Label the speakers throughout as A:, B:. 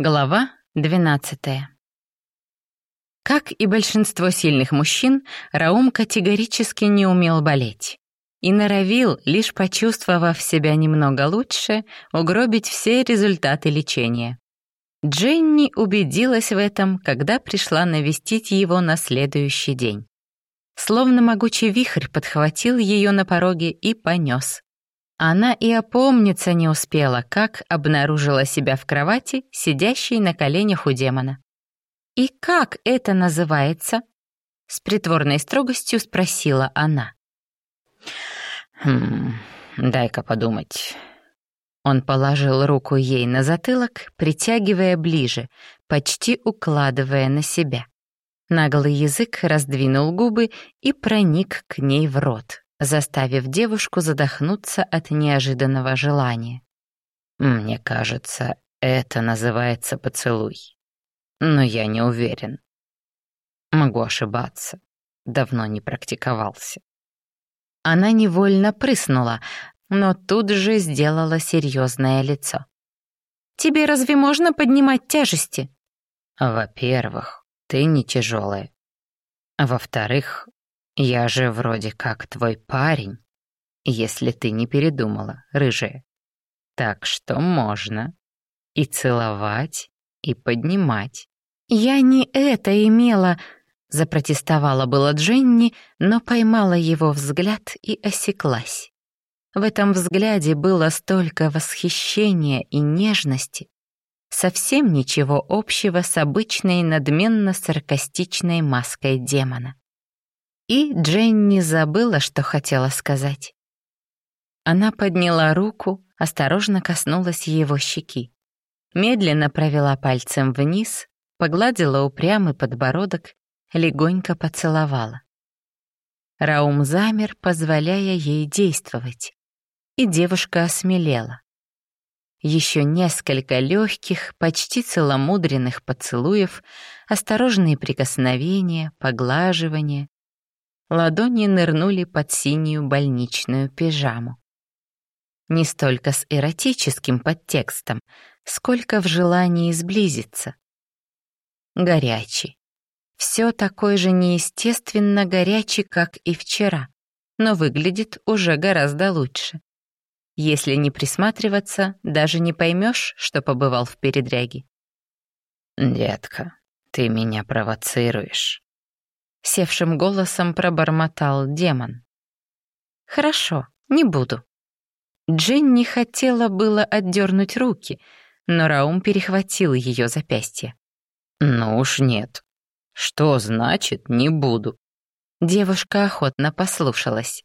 A: Глава 12. Как и большинство сильных мужчин, Раум категорически не умел болеть и норовил, лишь почувствовав себя немного лучше, угробить все результаты лечения. Дженни убедилась в этом, когда пришла навестить его на следующий день. Словно могучий вихрь подхватил ее на пороге и понес. Она и опомниться не успела, как обнаружила себя в кровати, сидящей на коленях у демона. «И как это называется?» — с притворной строгостью спросила она.
B: «Хм, дай-ка подумать». Он положил руку ей на затылок, притягивая ближе, почти укладывая на себя. Наглый язык раздвинул губы и проник к ней в рот заставив девушку задохнуться от неожиданного желания. «Мне кажется, это называется поцелуй. Но я не уверен. Могу ошибаться. Давно не практиковался».
A: Она невольно прыснула, но тут же сделала серьезное лицо. «Тебе разве можно поднимать тяжести?»
B: «Во-первых, ты не тяжелая. Во-вторых, я же вроде как твой парень, если ты не передумала, рыжая. Так что можно и целовать, и поднимать.
A: Я не это имела, запротестовала была Дженни, но поймала его взгляд и осеклась. В этом взгляде было столько восхищения и нежности, совсем ничего общего с обычной надменно-саркастичной маской демона. И Дженни забыла, что хотела сказать. Она подняла руку, осторожно коснулась его щеки. Медленно провела пальцем вниз, погладила упрямый подбородок, легонько поцеловала. Раум замер, позволяя ей действовать, и девушка осмелела. Еще несколько легких, почти целомудренных поцелуев, осторожные прикосновения, поглаживания, ладони нырнули под синюю больничную пижаму. Не столько с эротическим подтекстом, сколько в желании сблизиться. Горячий. Все такой же неестественно горячий, как и вчера, но выглядит уже гораздо лучше. Если не присматриваться, даже не поймешь, что побывал в передряге.
B: «Детка, ты меня провоцируешь», —
A: севшим голосом пробормотал демон. «Хорошо, не буду». Дженни хотела было отдернуть руки, но Раум перехватил ее запястье.
B: «Ну уж нет. Что значит «не буду»?»
A: Девушка охотно послушалась.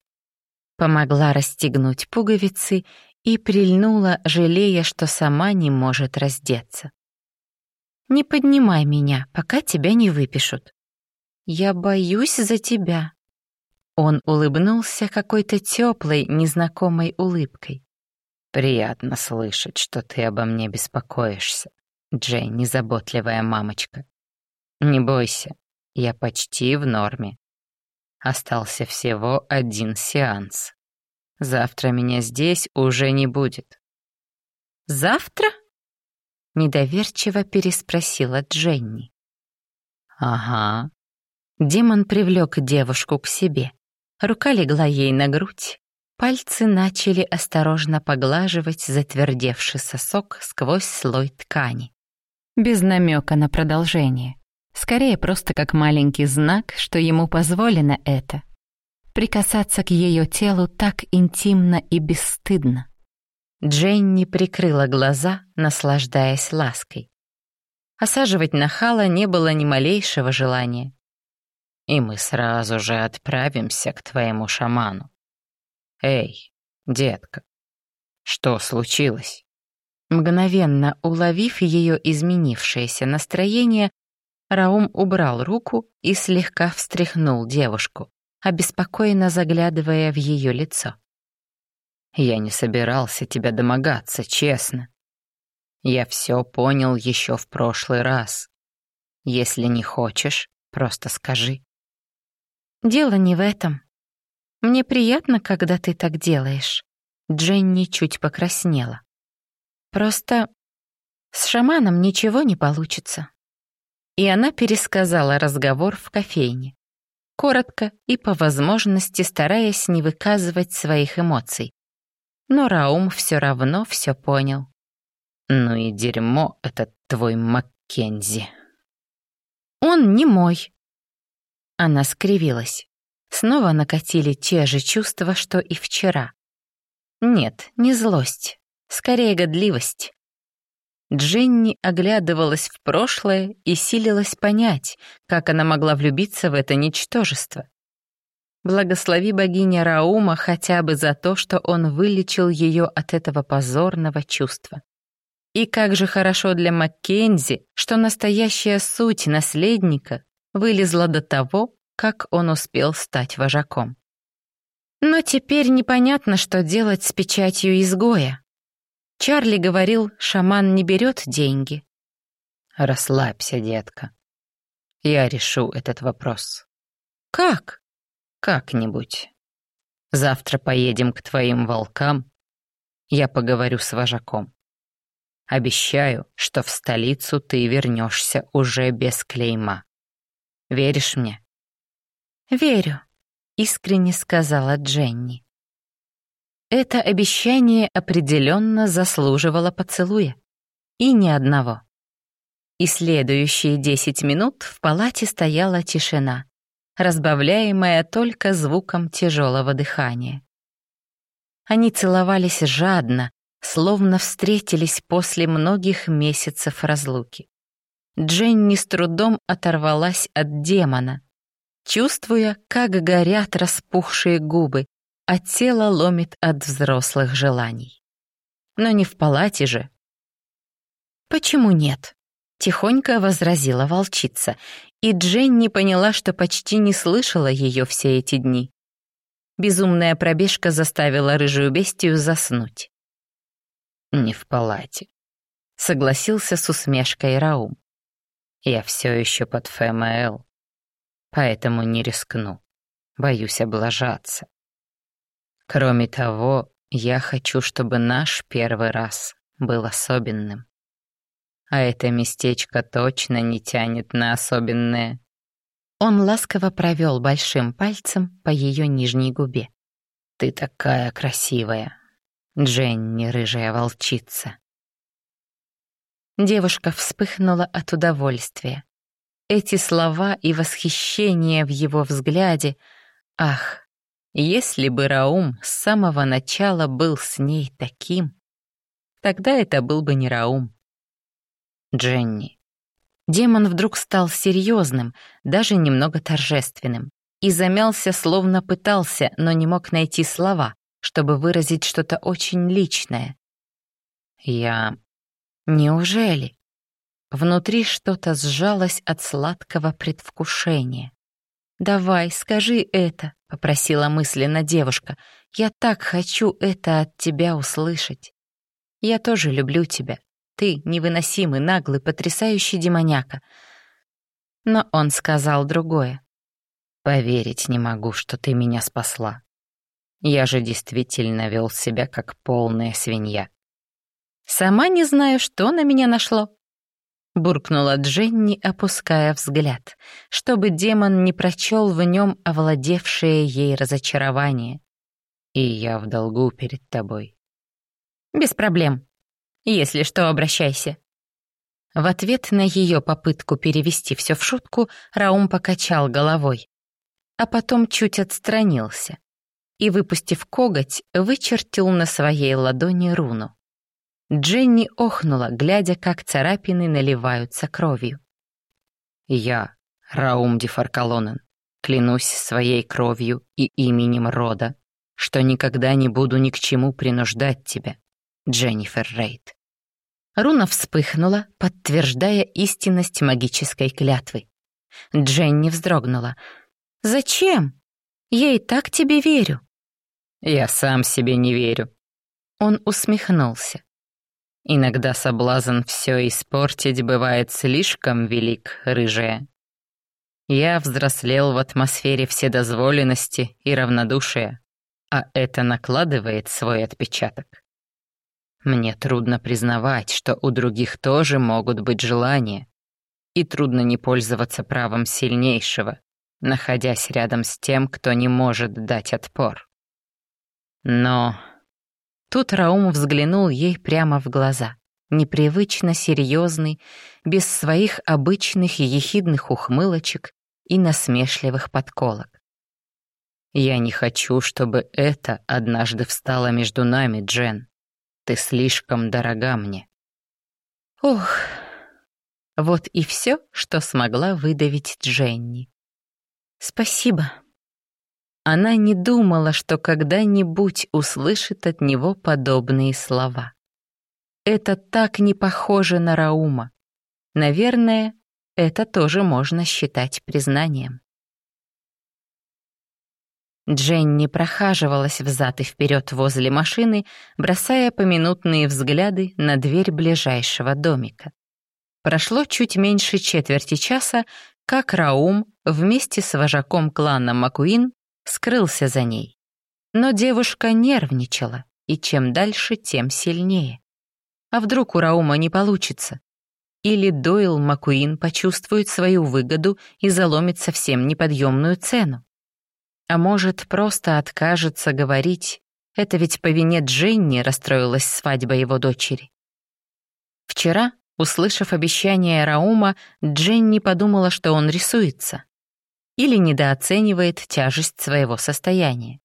A: Помогла расстегнуть пуговицы и прильнула, жалея, что сама не может раздеться. «Не поднимай меня, пока тебя не выпишут», «Я боюсь за тебя». Он улыбнулся какой-то теплой, незнакомой улыбкой.
B: «Приятно слышать, что ты обо мне беспокоишься, Джейн, заботливая мамочка. Не бойся, я почти в норме. Остался всего один сеанс. Завтра меня здесь уже не будет».
A: «Завтра?» — недоверчиво переспросила Дженни.
B: «Ага,
A: Демон привлек девушку к себе. Рука легла ей на грудь. Пальцы начали осторожно поглаживать затвердевший сосок сквозь слой ткани. Без намека на продолжение. Скорее просто как маленький знак, что ему позволено это. Прикасаться к ее телу так интимно и бесстыдно. Дженни прикрыла глаза, наслаждаясь лаской. Осаживать нахала не было ни малейшего желания
B: и мы сразу же отправимся к твоему шаману. Эй, детка, что случилось?»
A: Мгновенно уловив ее изменившееся настроение, Раум убрал руку и слегка встряхнул девушку, обеспокоенно заглядывая в ее лицо.
B: «Я не собирался тебя домогаться, честно. Я все понял еще в прошлый раз. Если не хочешь, просто скажи.
A: Дело не в этом. Мне приятно, когда ты так делаешь. Дженни чуть покраснела. Просто
B: С шаманом ничего не получится. И она пересказала разговор в кофейне. Коротко и по возможности стараясь не выказывать своих эмоций. Но Раум все равно все понял.
A: «Ну и дерьмо этот твой Маккензи».
B: «Он не мой». Она скривилась. Снова накатили те же чувства, что и вчера. Нет, не злость, скорее годливость. Дженни оглядывалась в прошлое и силилась понять, как она могла влюбиться в это ничтожество. Благослови богиня Раума хотя бы за то, что он вылечил ее от этого позорного чувства. И как же хорошо для Маккензи, что настоящая суть наследника вылезла до того, как он успел стать вожаком. Но теперь непонятно, что делать с печатью изгоя. Чарли говорил, шаман не берет деньги.
A: Расслабься, детка. Я решу этот вопрос.
B: Как?
A: Как-нибудь. Завтра поедем к твоим волкам. Я поговорю с вожаком. Обещаю, что в столицу ты вернешься уже без клейма. Веришь мне?
B: «Верю», — искренне сказала Дженни. Это обещание определенно заслуживало поцелуя. И ни одного. И следующие десять минут в палате стояла тишина, разбавляемая только звуком тяжелого дыхания. Они целовались жадно, словно встретились после многих месяцев разлуки. Дженни с трудом оторвалась от демона, чувствуя, как горят распухшие губы, а тело ломит от взрослых желаний. Но не в палате же. «Почему нет?» — тихонько возразила волчица, и Дженни поняла, что почти не слышала ее все эти дни. Безумная пробежка заставила рыжую бестию заснуть.
A: «Не в палате», — согласился с усмешкой Раум. «Я все еще под ФМЛ поэтому не рискну. Боюсь облажаться. Кроме того, я хочу, чтобы наш первый раз был особенным. А это местечко точно не тянет на особенное.
B: Он ласково провел большим пальцем по ее нижней губе.
A: «Ты такая красивая, Дженни, рыжая волчица».
B: Девушка вспыхнула от удовольствия. Эти слова и восхищение в его взгляде. Ах, если бы Раум с самого начала был с ней таким, тогда это был бы не Раум.
A: Дженни.
B: Демон вдруг стал серьезным, даже немного торжественным, и замялся, словно пытался, но не мог найти слова, чтобы выразить что-то очень личное.
A: Я...
B: Неужели? Внутри что-то сжалось от сладкого предвкушения. «Давай, скажи это», — попросила мысленно девушка. «Я так хочу это от тебя услышать. Я тоже люблю тебя. Ты невыносимый, наглый, потрясающий демоняка». Но он сказал другое.
A: «Поверить не могу, что ты меня спасла. Я же действительно вел себя как полная свинья».
B: «Сама не знаю, что на меня нашло», — буркнула Дженни, опуская взгляд, чтобы демон не прочел в нем овладевшее ей разочарование.
A: «И я в долгу перед тобой».
B: «Без проблем. Если что, обращайся». В ответ на ее попытку перевести все в шутку, Раум покачал головой, а потом чуть отстранился и, выпустив коготь, вычертил на своей ладони руну. Дженни охнула, глядя, как царапины наливаются кровью.
A: «Я, Раум Дефаркалонен, клянусь своей кровью и именем рода, что никогда не буду ни к чему принуждать тебя, Дженнифер Рейд».
B: Руна вспыхнула, подтверждая истинность магической клятвы. Дженни вздрогнула. «Зачем? Я и так тебе верю».
A: «Я сам себе не верю».
B: Он усмехнулся.
A: Иногда соблазн все испортить бывает слишком велик, рыжая. Я взрослел в атмосфере вседозволенности и равнодушия, а это накладывает свой отпечаток.
B: Мне трудно признавать, что у других тоже могут быть желания, и трудно не пользоваться правом сильнейшего, находясь рядом с тем, кто не может дать отпор. Но тут Раум взглянул ей прямо в глаза, непривычно серьезный, без своих обычных ехидных ухмылочек и насмешливых подколок. «Я не хочу, чтобы это однажды встало между нами, Джен. Ты слишком дорога мне».
A: Ох, вот и все, что смогла выдавить Дженни. Спасибо. Она не думала, что когда-нибудь услышит от него подобные слова. Это так не похоже на Раума. Наверное, это тоже можно считать признанием. Дженни прохаживалась взад и вперед возле машины, бросая поминутные взгляды на дверь ближайшего домика. Прошло чуть меньше четверти часа, как Раум вместе с вожаком клана Макуин скрылся за ней. Но девушка нервничала, и чем дальше, тем сильнее. А вдруг у Раума не получится? Или Дойл Макуин почувствует свою выгоду и заломит совсем неподъемную цену? А может, просто откажется говорить, это ведь по вине Дженни расстроилась свадьба его дочери. Вчера Услышав обещание Раума, Дженни подумала, что он рисуется или недооценивает тяжесть своего состояния.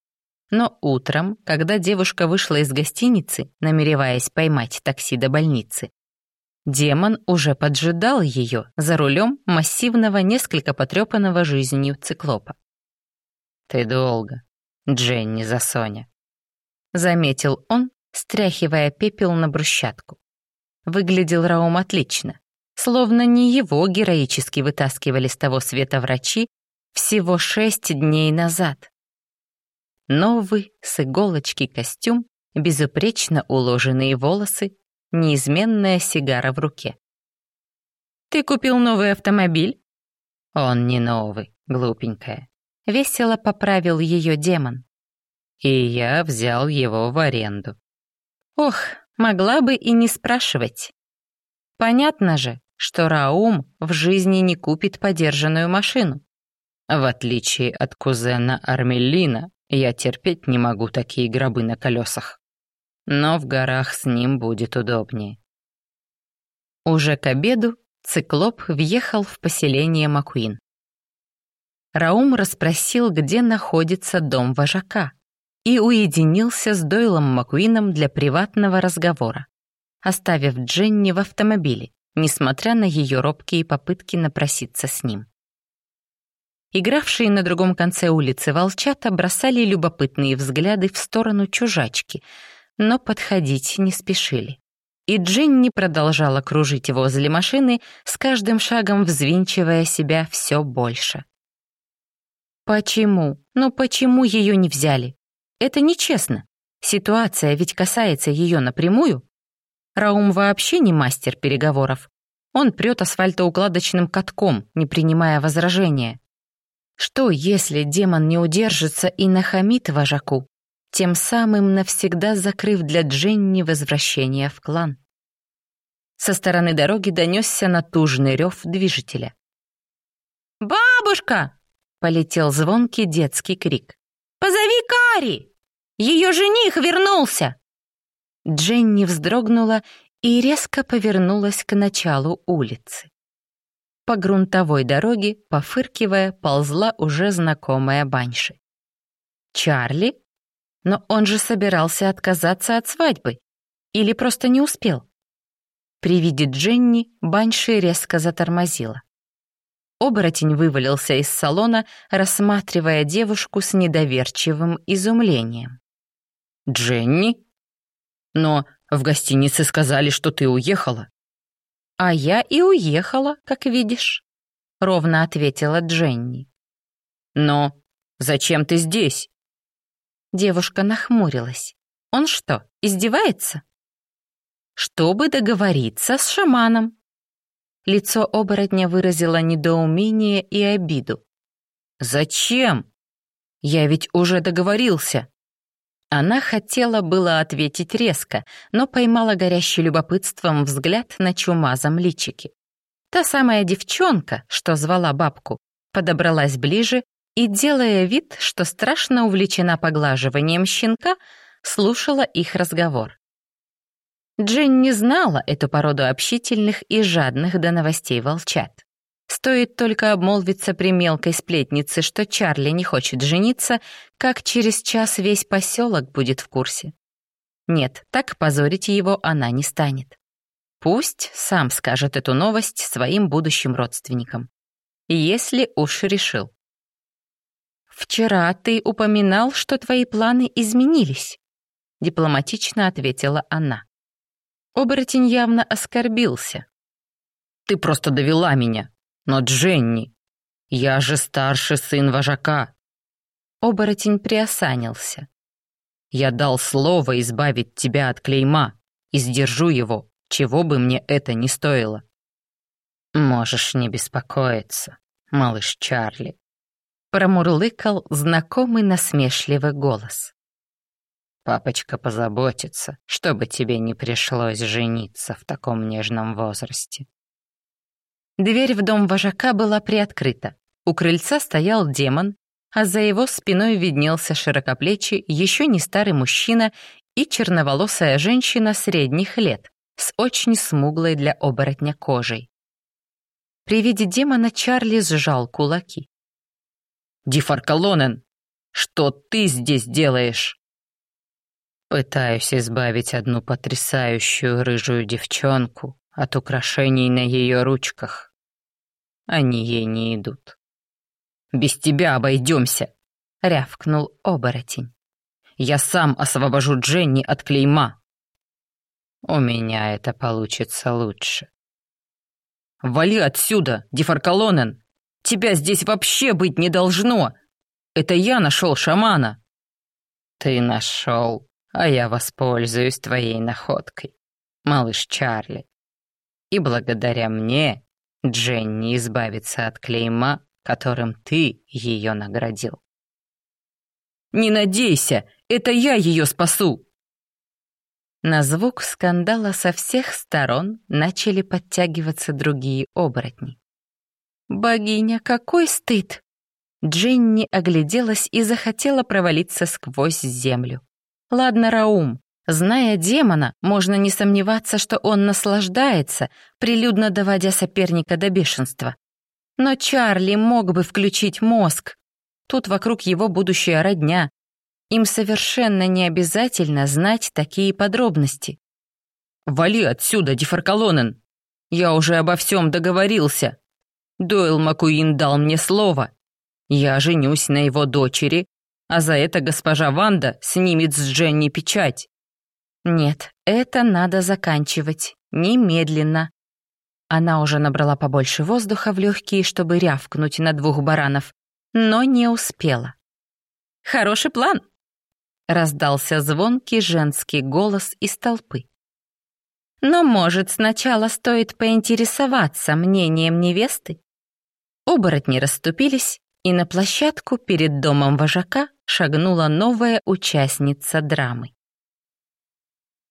A: Но утром, когда девушка вышла из гостиницы, намереваясь поймать такси до больницы, демон уже поджидал ее за рулем массивного, несколько потрепанного жизнью циклопа.
B: «Ты долго, Дженни Засоня», —
A: заметил он, стряхивая пепел на брусчатку. Выглядел Раум отлично, словно не его героически вытаскивали с того света врачи всего шесть дней назад. Новый с иголочки костюм, безупречно уложенные волосы, неизменная сигара в руке. «Ты купил новый автомобиль?»
B: «Он не новый, глупенькая».
A: Весело поправил ее демон.
B: «И я взял его в аренду».
A: «Ох, Могла бы и не спрашивать. Понятно же, что Раум в жизни не купит подержанную машину.
B: В отличие от кузена Армелина, я терпеть не могу такие гробы на колесах. Но в горах с ним будет удобнее.
A: Уже к обеду циклоп въехал в поселение Макуин. Раум расспросил, где находится дом вожака и уединился с Дойлом Макуином для приватного разговора, оставив Дженни в автомобиле, несмотря на ее робкие попытки напроситься с ним. Игравшие на другом конце улицы волчата бросали любопытные взгляды в сторону чужачки, но подходить не спешили. И Дженни продолжала кружить возле машины, с каждым шагом взвинчивая себя все больше. Почему? Ну почему ее не взяли? Это нечестно. Ситуация ведь касается ее напрямую. Раум вообще не мастер переговоров. Он прет асфальтоукладочным катком, не принимая возражения. Что, если демон не удержится и нахамит вожаку, тем самым навсегда закрыв для Дженни возвращение в клан? Со стороны дороги донесся натужный рев движителя. «Бабушка!» — полетел звонкий детский крик. «Позови Кари! Ее жених вернулся!» Дженни вздрогнула и резко повернулась к началу улицы. По грунтовой дороге, пофыркивая, ползла уже знакомая Банши. «Чарли? Но он же собирался отказаться от свадьбы. Или просто не успел?» При виде Дженни Банши резко затормозила. Оборотень вывалился из салона, рассматривая девушку с недоверчивым изумлением.
B: «Дженни? Но в гостинице сказали, что ты уехала».
A: «А я и уехала, как видишь», — ровно ответила Дженни.
B: «Но зачем ты здесь?»
A: Девушка нахмурилась. «Он что, издевается?» «Чтобы договориться с шаманом», Лицо оборотня выразило недоумение и обиду.
B: «Зачем? Я ведь уже договорился». Она хотела было ответить резко, но поймала горящий любопытством взгляд на чумазом личике. Та самая девчонка, что звала бабку, подобралась ближе и, делая вид, что страшно увлечена поглаживанием щенка, слушала их разговор. Джин не знала эту породу общительных и жадных до новостей волчат. Стоит только обмолвиться при мелкой сплетнице, что Чарли не хочет жениться, как через час весь поселок будет в курсе. Нет, так позорить его она не станет. Пусть сам скажет эту новость своим будущим родственникам. Если уж решил. «Вчера ты упоминал, что твои планы изменились», — дипломатично ответила она. Оборотень явно оскорбился. «Ты просто довела меня», но Дженни, я же старший сын вожака. Оборотень приосанился. Я дал слово избавить тебя от клейма и сдержу его, чего бы мне это ни стоило. Можешь не беспокоиться, малыш Чарли. Промурлыкал знакомый насмешливый голос. Папочка позаботится, чтобы тебе не пришлось жениться в таком нежном возрасте. Дверь в дом вожака была приоткрыта. У крыльца стоял демон, а за его спиной виднелся широкоплечий, еще не старый мужчина и черноволосая женщина средних лет с очень смуглой для оборотня кожей. При виде демона Чарли сжал кулаки. «Дифаркалонен, что ты здесь делаешь?» «Пытаюсь избавить одну потрясающую рыжую девчонку от украшений на ее ручках», они ей не идут. «Без тебя обойдемся!» — рявкнул оборотень. «Я сам освобожу Дженни от клейма!» «У меня это получится лучше». «Вали отсюда, Дефаркалонен! Тебя здесь вообще быть не должно! Это я нашел шамана!» «Ты нашел, а я воспользуюсь твоей находкой, малыш Чарли. И благодаря мне Дженни избавится от клейма, которым ты ее наградил. «Не надейся, это я ее спасу!» На звук скандала со всех сторон начали подтягиваться другие оборотни. «Богиня, какой стыд!» Дженни огляделась и захотела провалиться сквозь землю. «Ладно, Раум, Зная демона, можно не сомневаться, что он наслаждается, прилюдно доводя соперника до бешенства. Но Чарли мог бы включить мозг. Тут вокруг его будущая родня. Им совершенно не обязательно знать такие подробности. «Вали отсюда, Дефаркалонен! Я уже обо всем договорился. Дойл Макуин дал мне слово. Я женюсь на его дочери, а за это госпожа Ванда снимет с Дженни печать. Нет, это надо заканчивать. Немедленно. Она уже набрала побольше воздуха в легкие, чтобы рявкнуть на двух баранов, но не успела. «Хороший план!» — раздался звонкий женский голос из толпы. «Но, может, сначала стоит поинтересоваться мнением невесты?» Оборотни расступились, и на площадку перед домом вожака шагнула новая участница драмы.